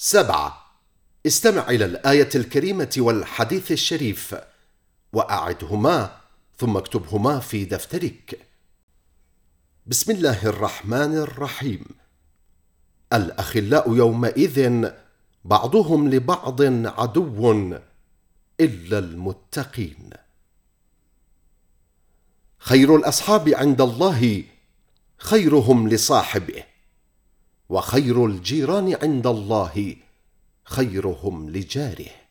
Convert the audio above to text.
سبعة. استمع إلى الآية الكريمة والحديث الشريف وأعدهما ثم اكتبهما في دفترك. بسم الله الرحمن الرحيم. الأخلاء يومئذ بعضهم لبعض عدو إلا المتقين. خير الأصحاب عند الله خيرهم لصاحبه. وخير الجيران عند الله خيرهم لجاره.